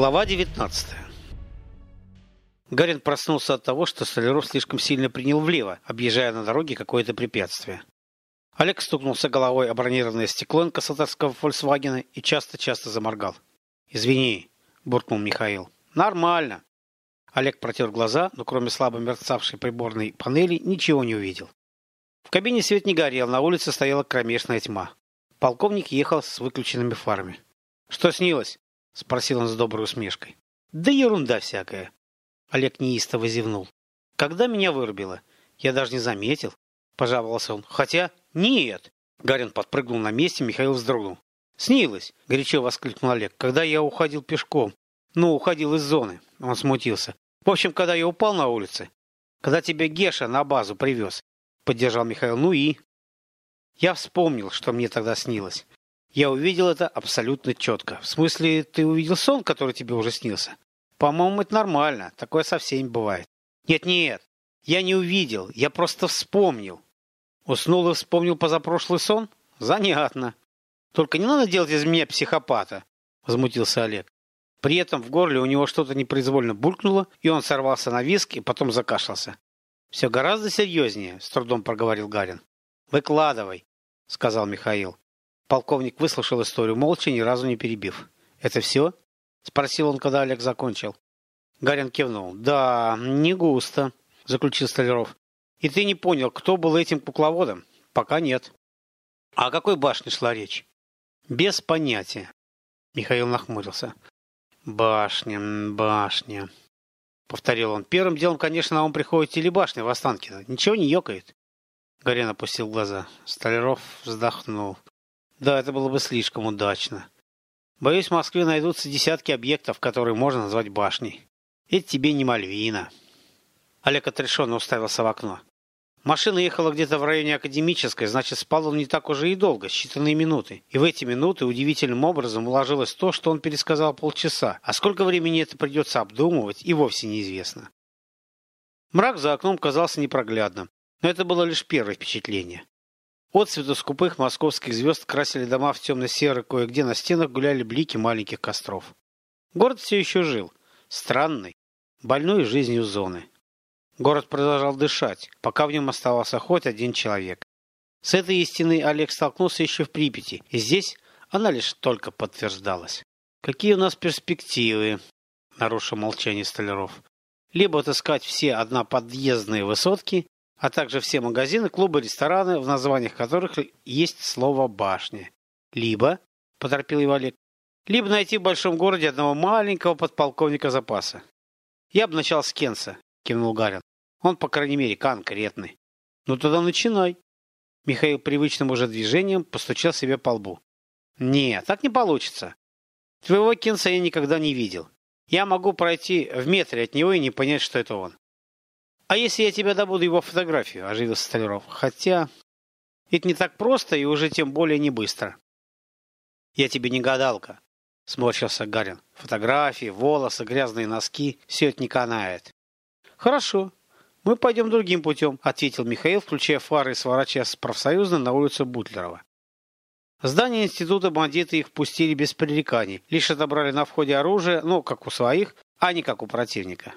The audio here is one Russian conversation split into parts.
Глава 19 Гарин проснулся от того, что Столяров слишком сильно принял влево, объезжая на дороге какое-то препятствие. Олег стукнулся головой о бронированное стекло инкассаторского «Фольксвагена» и часто-часто заморгал. «Извини», — буркнул Михаил. «Нормально». Олег протер глаза, но кроме слабо мерцавшей приборной панели ничего не увидел. В кабине свет не горел, на улице стояла кромешная тьма. Полковник ехал с выключенными фарами. «Что снилось?» — спросил он с доброй усмешкой. «Да ерунда всякая». Олег неистово зевнул. «Когда меня вырубило? Я даже не заметил», — пожаловался он. «Хотя нет». Гарин подпрыгнул на месте, Михаил вздрогнул. «Снилось!» — горячо воскликнул Олег. «Когда я уходил пешком. Ну, уходил из зоны». Он смутился. «В общем, когда я упал на улице. Когда тебя Геша на базу привез», — поддержал Михаил. «Ну и...» Я вспомнил, что мне тогда снилось. Я увидел это абсолютно четко. В смысле, ты увидел сон, который тебе уже снился? По-моему, это нормально. Такое со всеми бывает. Нет-нет, я не увидел. Я просто вспомнил. Уснул и вспомнил позапрошлый сон? Занятно. Только не надо делать из меня психопата, возмутился Олег. При этом в горле у него что-то непроизвольно булькнуло, и он сорвался на виск и потом закашлялся. «Все гораздо серьезнее», — с трудом проговорил Гарин. «Выкладывай», — сказал Михаил. Полковник выслушал историю молча, ни разу не перебив. «Это все?» — спросил он, когда Олег закончил. Гарин кивнул. «Да, не густо», — заключил Столяров. «И ты не понял, кто был этим кукловодом?» «Пока нет». «А о какой башне шла речь?» «Без понятия», — Михаил нахмурился. «Башня, башня», — повторил он. «Первым делом, конечно, на ум приходит телебашня в Останкино. Ничего не ёкает». Гарин опустил глаза. Столяров вздохнул. Да, это было бы слишком удачно. Боюсь, в Москве найдутся десятки объектов, которые можно назвать башней. Это тебе не Мальвина. Олег отрешенно уставился в окно. Машина ехала где-то в районе Академической, значит, спал он не так уже и долго, считанные минуты. И в эти минуты удивительным образом уложилось то, что он пересказал полчаса. А сколько времени это придется обдумывать, и вовсе неизвестно. Мрак за окном казался непроглядным, но это было лишь первое впечатление. Отцветы скупых московских звезд красили дома в темно-серый, кое-где на стенах гуляли блики маленьких костров. Город все еще жил, странный, больной жизнью зоны. Город продолжал дышать, пока в нем оставался хоть один человек. С этой истиной Олег столкнулся еще в Припяти, и здесь она лишь только подтверждалась. «Какие у нас перспективы?» – нарушил молчание Столяров. «Либо отыскать все одноподъездные высотки, а также все магазины, клубы, рестораны, в названиях которых есть слово «башня». Либо, поторопил его Олег, либо найти в большом городе одного маленького подполковника запаса. Я бы начал с Кенса, кивнул Гарин. Он, по крайней мере, конкретный. Ну тогда начинай. Михаил привычным уже движением постучал себе по лбу. Нет, так не получится. Твоего Кенса я никогда не видел. Я могу пройти в метре от него и не понять, что это он. «А если я тебя добуду его фотографию?» – оживился Столяров. «Хотя это не так просто и уже тем более не быстро». «Я тебе не гадалка», – сморщился Гарин. «Фотографии, волосы, грязные носки – все это не канает». «Хорошо, мы пойдем другим путем», – ответил Михаил, включая фары и сворачивая с профсоюзной на улицу Бутлерова. здание института бандиты их впустили без пререканий, лишь отобрали на входе оружие, ну, как у своих, а не как у противника.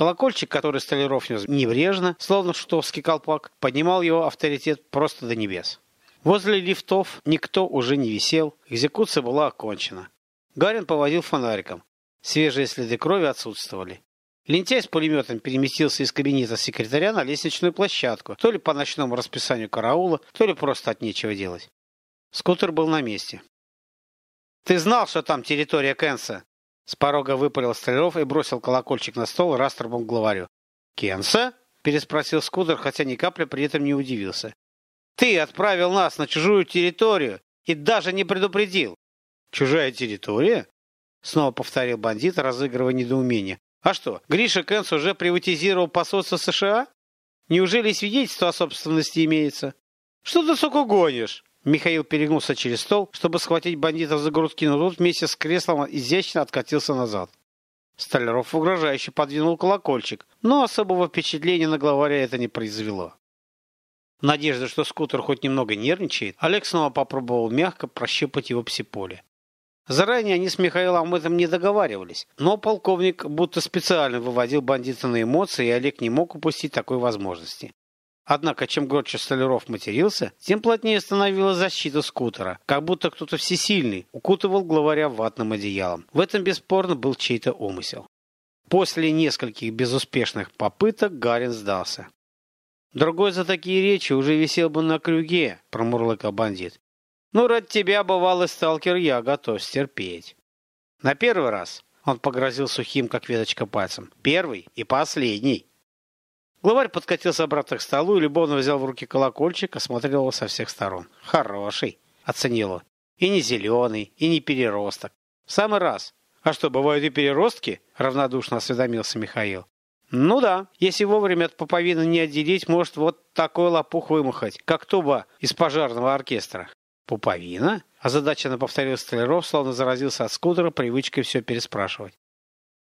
Колокольчик, который Столяров нес небрежно, словно шутовский колпак, поднимал его авторитет просто до небес. Возле лифтов никто уже не висел, экзекуция была окончена. Гарин поводил фонариком. Свежие следы крови отсутствовали. Лентяй с пулеметом переместился из кабинета секретаря на лестничную площадку, то ли по ночному расписанию караула, то ли просто от нечего делать. Скутер был на месте. «Ты знал, что там территория Кэнса?» С порога выпалил Столяров и бросил колокольчик на стол раструбом главарю. «Кенса?» – переспросил Скудер, хотя ни капли при этом не удивился. «Ты отправил нас на чужую территорию и даже не предупредил!» «Чужая территория?» – снова повторил бандит, разыгрывая недоумение. «А что, Гриша Кенс уже приватизировал посольство США? Неужели свидетельство о собственности имеется? Что ты, сука, гонишь?» Михаил перегнулся через стол, чтобы схватить бандита за грудки, но тот вместе с креслом изящно откатился назад. Столяров угрожающе подвинул колокольчик, но особого впечатления на главаря это не произвело. В что скутер хоть немного нервничает, Олег снова попробовал мягко прощупать его псиполе. Заранее они с Михаилом об этом не договаривались, но полковник будто специально выводил бандита на эмоции, и Олег не мог упустить такой возможности. Однако, чем громче Столяров матерился, тем плотнее становилась защита скутера, как будто кто-то всесильный укутывал главаря ватным одеялом. В этом бесспорно был чей-то умысел. После нескольких безуспешных попыток Гарин сдался. «Другой за такие речи уже висел бы на крюге», — промурлыкал бандит. «Ну, ради тебя, бывалый сталкер, я готов стерпеть». На первый раз он погрозил сухим, как веточка, пальцем. Первый и последний. Главарь подкатился обратно к столу и любовно взял в руки колокольчик, осмотрел его со всех сторон. «Хороший», — оценил он. «И не зеленый, и не переросток. В самый раз. А что, бывают и переростки?» — равнодушно осведомился Михаил. «Ну да, если вовремя от поповины не отделить, может вот такой лопух вымахать, как туба из пожарного оркестра». «Пуповина?» – озадаченно повторил Столяров, словно заразился от скутера привычкой все переспрашивать.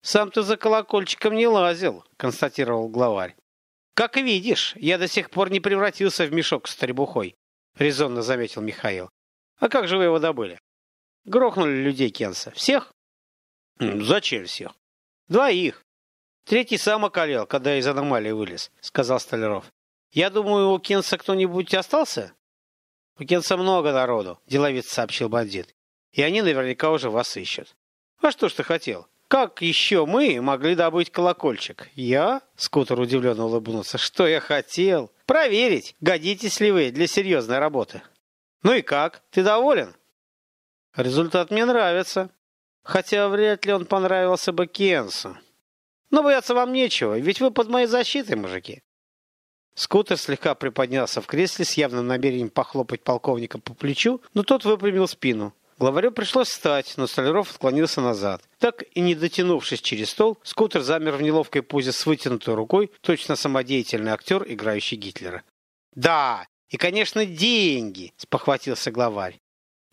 «Сам ты за колокольчиком не лазил», – констатировал главарь. «Как видишь, я до сих пор не превратился в мешок с требухой», — резонно заметил Михаил. «А как же вы его добыли?» «Грохнули людей Кенса. Всех?» «Зачем всех?» «Двоих. Третий сам околел, когда из аномалии вылез», — сказал Столяров. «Я думаю, у Кенса кто-нибудь остался?» «У Кенса много народу», — деловец сообщил бандит. «И они наверняка уже вас ищут». «А что ж ты хотел? Как еще мы могли добыть колокольчик? Я? Скутер удивленно улыбнулся. Что я хотел? Проверить, годитесь ли вы для серьезной работы. Ну и как? Ты доволен? Результат мне нравится. Хотя вряд ли он понравился бы Кенсу. Но бояться вам нечего, ведь вы под моей защитой, мужики. Скутер слегка приподнялся в кресле с явным намерением похлопать полковника по плечу, но тот выпрямил спину. Главарю пришлось встать, но Столяров отклонился назад. Так и не дотянувшись через стол, скутер замер в неловкой позе с вытянутой рукой, точно самодеятельный актер, играющий Гитлера. «Да, и, конечно, деньги!» – спохватился главарь.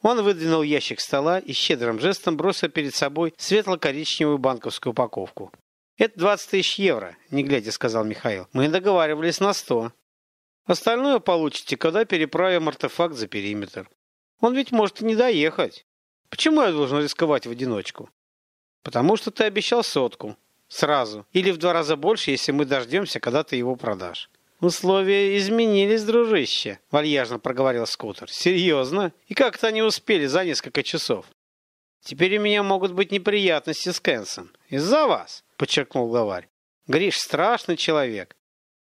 Он выдвинул ящик стола и щедрым жестом бросил перед собой светло-коричневую банковскую упаковку. «Это 20 тысяч евро», – не глядя сказал Михаил. «Мы договаривались на 100. Остальное получите, когда переправим артефакт за периметр. Он ведь может и не доехать. Почему я должен рисковать в одиночку? Потому что ты обещал сотку. Сразу. Или в два раза больше, если мы дождемся, когда ты его продашь. «Условия изменились, дружище», — вальяжно проговорил скутер. «Серьезно? И как-то они успели за несколько часов?» «Теперь у меня могут быть неприятности с Кэнсом. Из-за вас», — подчеркнул главарь. «Гриш страшный человек.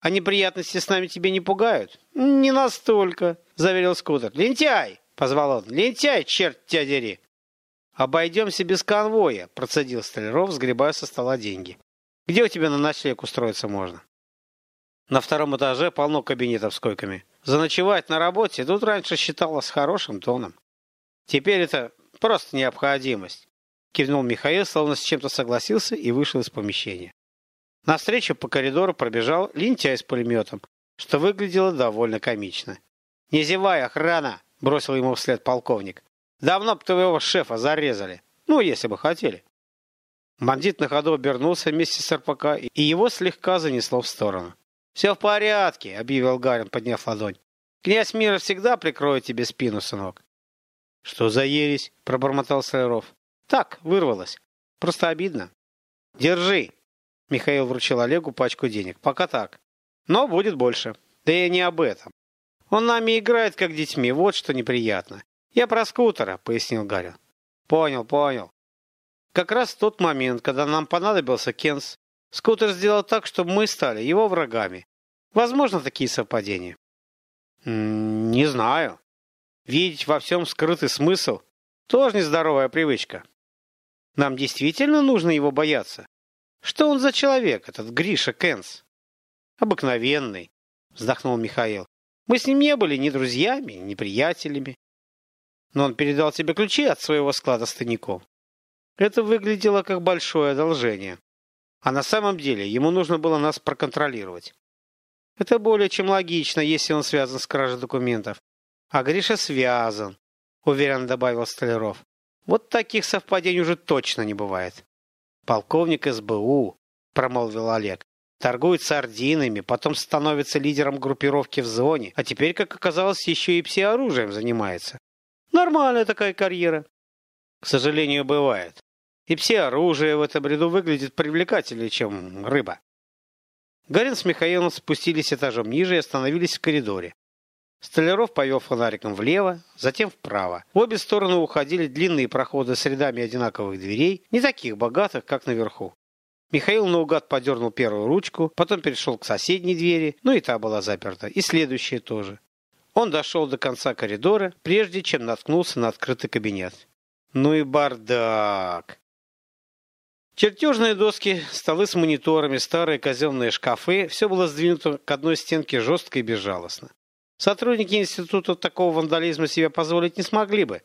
А неприятности с нами тебе не пугают?» «Не настолько», — заверил скутер. «Лентяй! Позвал он. «Лентяй, черт тебя дери!» «Обойдемся без конвоя», – процедил Столяров, сгребая со стола деньги. «Где у тебя на ночлег устроиться можно?» На втором этаже полно кабинетов с койками. Заночевать на работе тут раньше считалось хорошим тоном. Теперь это просто необходимость. Кивнул Михаил, словно с чем-то согласился и вышел из помещения. Навстречу по коридору пробежал лентяй с пулеметом, что выглядело довольно комично. «Не зевай, охрана!» Бросил ему вслед полковник. Давно бы твоего шефа зарезали. Ну, если бы хотели. Бандит на ходу обернулся вместе с РПК, и его слегка занесло в сторону. «Все в порядке», — объявил Гарин, подняв ладонь. «Князь мира всегда прикроет тебе спину, сынок». «Что за ересь?» — пробормотал Столяров. «Так, вырвалось. Просто обидно». «Держи!» — Михаил вручил Олегу пачку денег. «Пока так. Но будет больше. Да и не об этом. Он нами играет, как детьми, вот что неприятно. Я про скутера, пояснил Гарри. Понял, понял. Как раз в тот момент, когда нам понадобился Кенс, скутер сделал так, чтобы мы стали его врагами. Возможно, такие совпадения? не знаю. Видеть во всем скрытый смысл – тоже нездоровая привычка. Нам действительно нужно его бояться. Что он за человек, этот Гриша Кенс? Обыкновенный, вздохнул Михаил. Мы с ним не были ни друзьями, ни приятелями. Но он передал тебе ключи от своего склада с тайником. Это выглядело как большое одолжение. А на самом деле ему нужно было нас проконтролировать. Это более чем логично, если он связан с кражей документов. А Гриша связан, уверенно добавил Столяров. Вот таких совпадений уже точно не бывает. Полковник СБУ, промолвил Олег. Торгует сардинами, потом становится лидером группировки в зоне, а теперь, как оказалось, еще и псиоружием занимается. Нормальная такая карьера. К сожалению, бывает. И все оружие в этом ряду выглядит привлекательнее, чем рыба. Гарин с Михаилом спустились этажом ниже и остановились в коридоре. Столяров повел фонариком влево, затем вправо. В обе стороны уходили длинные проходы с рядами одинаковых дверей, не таких богатых, как наверху. Михаил наугад подернул первую ручку, потом перешел к соседней двери, ну и та была заперта, и следующая тоже. Он дошел до конца коридора, прежде чем наткнулся на открытый кабинет. Ну и бардак! Чертежные доски, столы с мониторами, старые казенные шкафы – все было сдвинуто к одной стенке жестко и безжалостно. Сотрудники института такого вандализма себе позволить не смогли бы.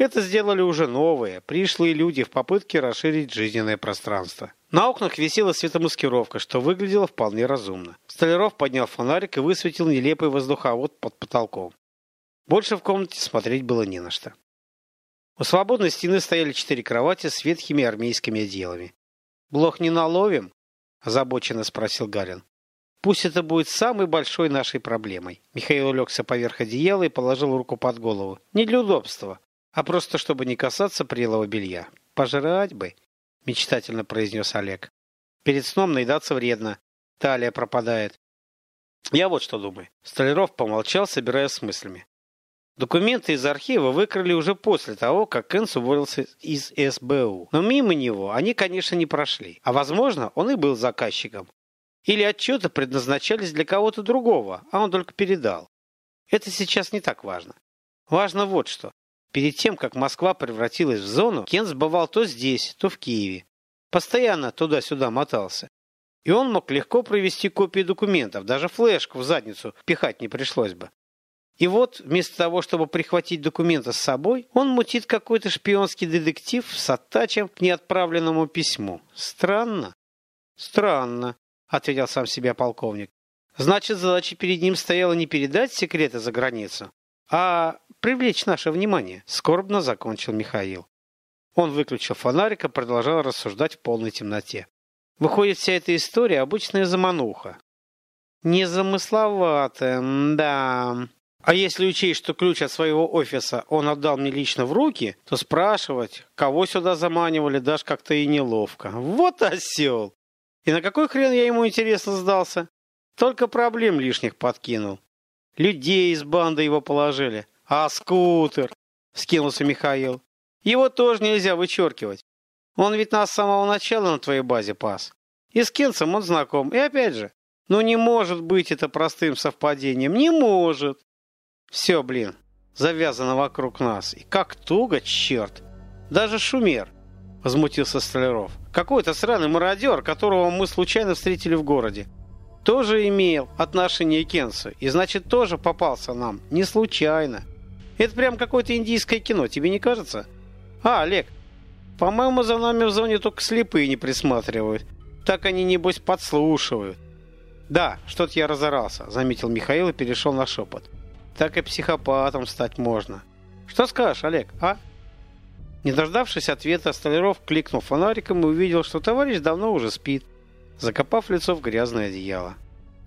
Это сделали уже новые, пришлые люди в попытке расширить жизненное пространство. На окнах висела светомаскировка, что выглядело вполне разумно. Столяров поднял фонарик и высветил нелепый воздуховод под потолком. Больше в комнате смотреть было не на что. У свободной стены стояли четыре кровати с ветхими армейскими отделами. «Блох не наловим?» – озабоченно спросил Гарин. «Пусть это будет самой большой нашей проблемой». Михаил улегся поверх одеяла и положил руку под голову. «Не для удобства, а просто чтобы не касаться прелого белья. Пожрать бы!» — мечтательно произнес Олег. «Перед сном наедаться вредно. Талия пропадает». «Я вот что думаю». Столяров помолчал, собираясь с мыслями. Документы из архива выкрали уже после того, как Энс уволился из СБУ. Но мимо него они, конечно, не прошли. А возможно, он и был заказчиком. Или отчеты предназначались для кого-то другого, а он только передал. Это сейчас не так важно. Важно вот что. Перед тем, как Москва превратилась в зону, Кенс бывал то здесь, то в Киеве. Постоянно туда-сюда мотался. И он мог легко провести копии документов, даже флешку в задницу пихать не пришлось бы. И вот, вместо того, чтобы прихватить документы с собой, он мутит какой-то шпионский детектив с оттачем к неотправленному письму. Странно. Странно, ответил сам себе полковник. Значит, задача перед ним стояла не передать секреты за границу, а привлечь наше внимание, скорбно закончил Михаил. Он выключил фонарик и продолжал рассуждать в полной темноте. Выходит, вся эта история обычная замануха. Незамысловатая, да. А если учесть, что ключ от своего офиса он отдал мне лично в руки, то спрашивать, кого сюда заманивали, даже как-то и неловко. Вот осел! И на какой хрен я ему интересно сдался? Только проблем лишних подкинул. Людей из банды его положили. А скутер? Скинулся Михаил. Его тоже нельзя вычеркивать. Он ведь нас с самого начала на твоей базе пас. И с Кенцем он знаком. И опять же, ну не может быть это простым совпадением. Не может. Все, блин, завязано вокруг нас. И как туго, черт. Даже шумер. Возмутился Столяров. Какой-то сраный мародер, которого мы случайно встретили в городе тоже имел отношение к Кенсу, и значит тоже попался нам, не случайно. Это прям какое-то индийское кино, тебе не кажется? А, Олег, по-моему, за нами в зоне только слепые не присматривают. Так они, небось, подслушивают. Да, что-то я разорался, заметил Михаил и перешел на шепот. Так и психопатом стать можно. Что скажешь, Олег, а? Не дождавшись ответа, Столяров кликнул фонариком и увидел, что товарищ давно уже спит закопав лицо в грязное одеяло.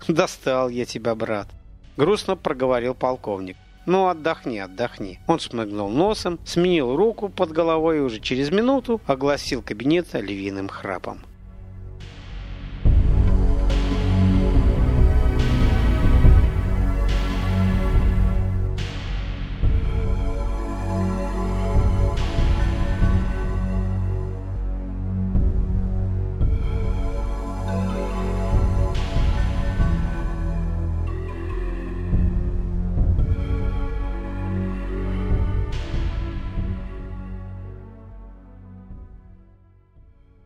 «Достал я тебя, брат!» — грустно проговорил полковник. «Ну, отдохни, отдохни». Он шмыгнул носом, сменил руку под головой и уже через минуту огласил кабинет львиным храпом.